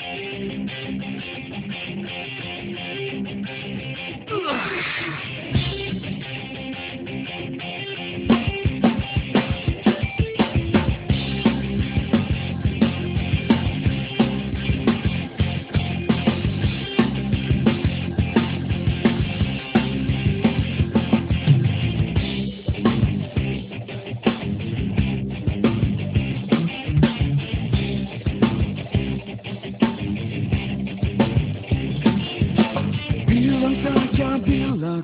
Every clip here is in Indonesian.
Bilang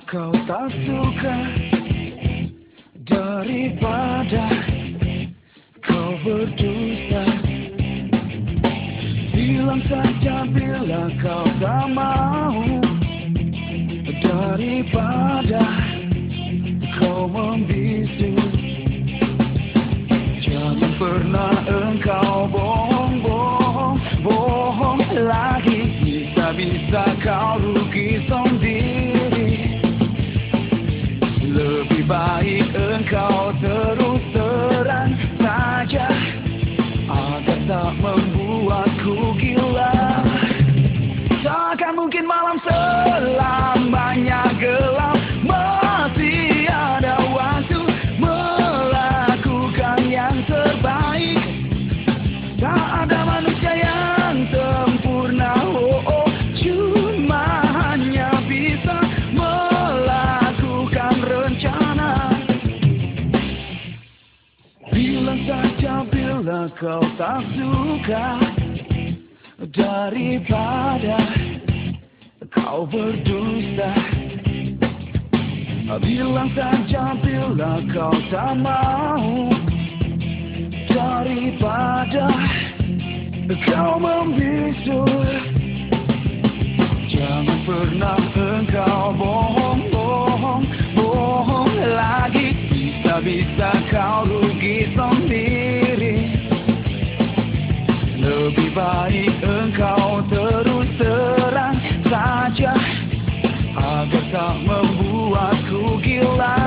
kau tak suka Daripada kau berdusta. Bilang saja bila kau tak mau Daripada kau membisu. Jangan pernah engkau bohong-bohong Bohong lagi. Bisa-bisa kau selamanya gelap Masih ada waktu melakukan yang terbaik Tak ada manusia yang sempurna oh, oh. Cuma hanya bisa melakukan rencana Bilang saja bila kau tak suka Daripada kau berdusta. Bilang saja bila kau tak mau. Daripada kau membisu Jangan pernah engkau bohong-bohong Bohong lagi. Bisa-bisa kau rugi sendiri. Lebih baik engkau tak membuatku gila